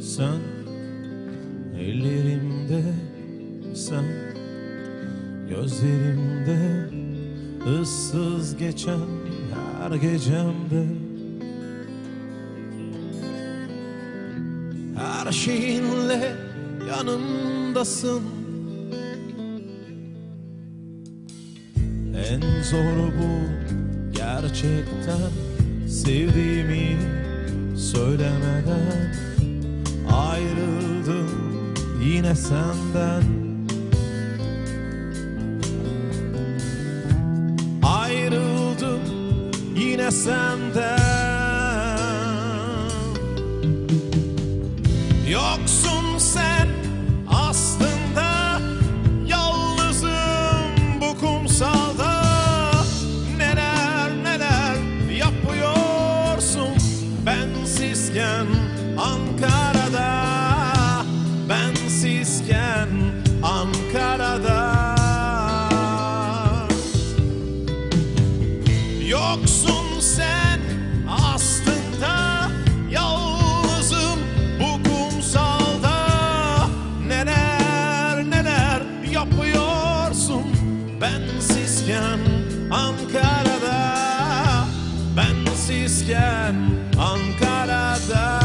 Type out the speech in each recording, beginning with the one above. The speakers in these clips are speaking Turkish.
Sen ellerimde sen gözlerimde ıssız geçen her gecemde. Her şeyinle yanımdasın. En zor bu gerçekten sevdiğimi söylemeden ayrıldım yine senden. Ayrıldım yine senden Bensizken Ankara'da. Yoksun sen aslında Yalnızım bu kumsalda. Neler neler yapıyorsun Bensizken Ankara'da? Bensizken Ankara'da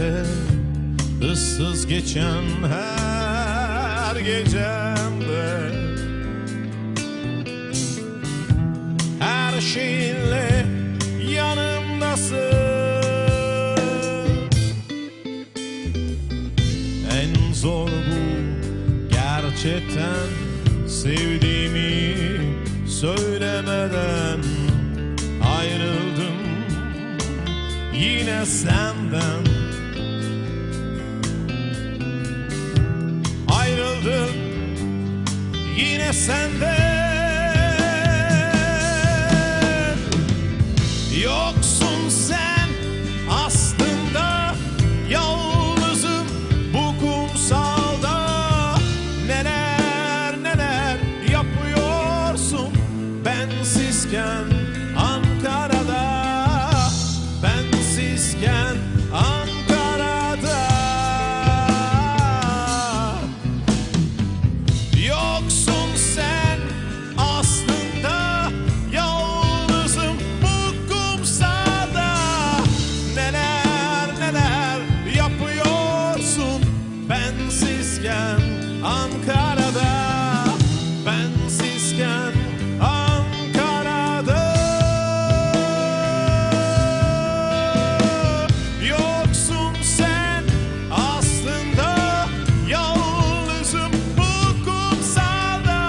gözlerimde ıssız geçen her gecemde her şeyinle yanımdasın. En zor bu gerçekten sevdiğimi söylemeden ayrıldım. Yine senden senden. Yoksun sen aslında Yalnızım bu kumsalda. Neler neler yapıyorsun Bensizken Ankara'da Bensizken Ankara'da Bensizken Ankara'da. Yoksun sen aslında Yalnızım bu kumsalda.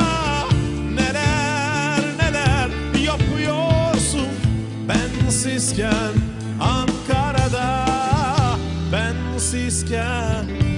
Neler neler yapıyorsun? Bensizken Ankara'da Bensizken